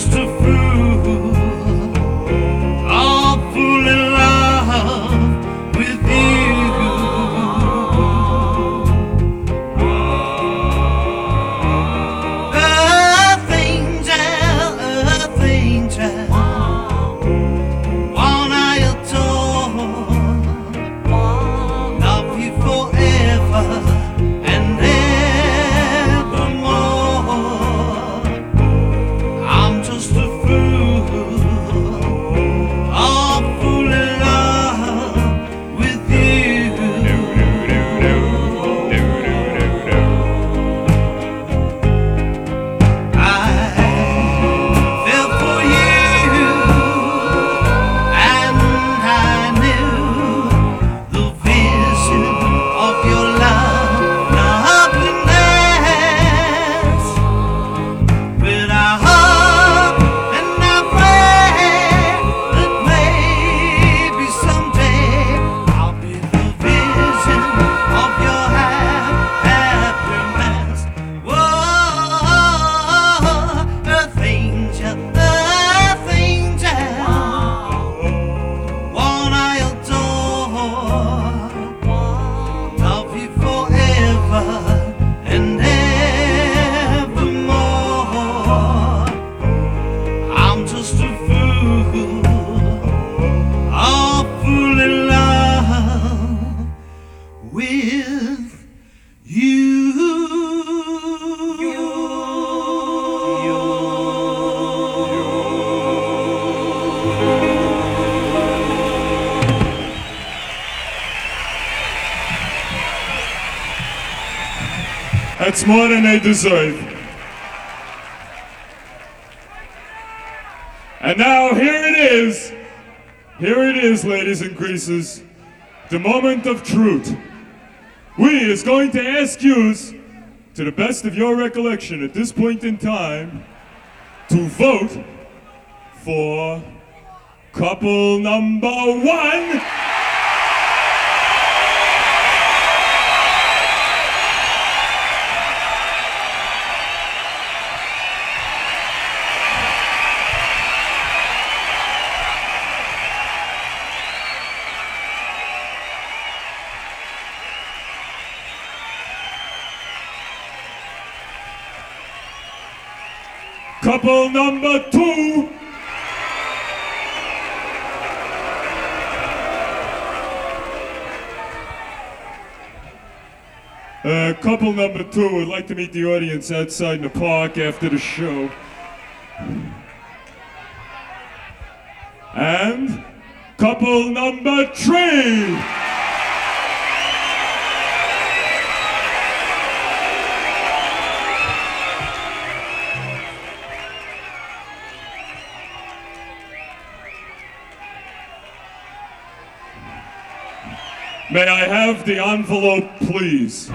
just a That's more than they deserve. And now here it is. Here it is, ladies and greasers. The moment of truth. We is going to ask you, to the best of your recollection at this point in time, to vote for couple number one. Couple number two. Uh, couple number two would like to meet the audience outside in the park after the show. And couple number three. May I have the envelope, please?